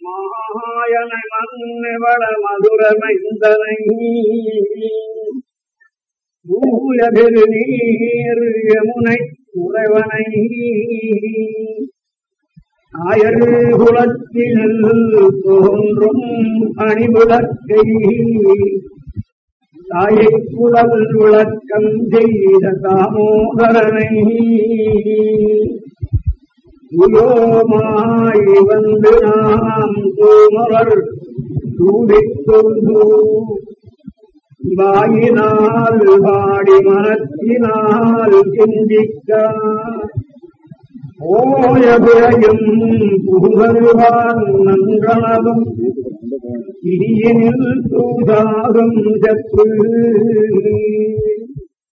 மாயன மன்னவள மதுரமைந்தனை பூய பெருநீர் யமுனை உறைவனை ஆயர் குலத்தில் தோன்றும் அணிவிளக்கை தாயை குலல் விளக்கம் செய்த தாமோதரனை துயோமாய் வந்து നാം തൂമകൾ ചൂടിക്കൊണ്ടു വായിനാൽ പാടി മനത്തിനാൽ ചിന്തിക്കാം. ഓയപുരയും പിഴയും പുതുകരുവാൻ നങ്കണതും ഇരിയനിൽ തൂതാകും ചപ്പ്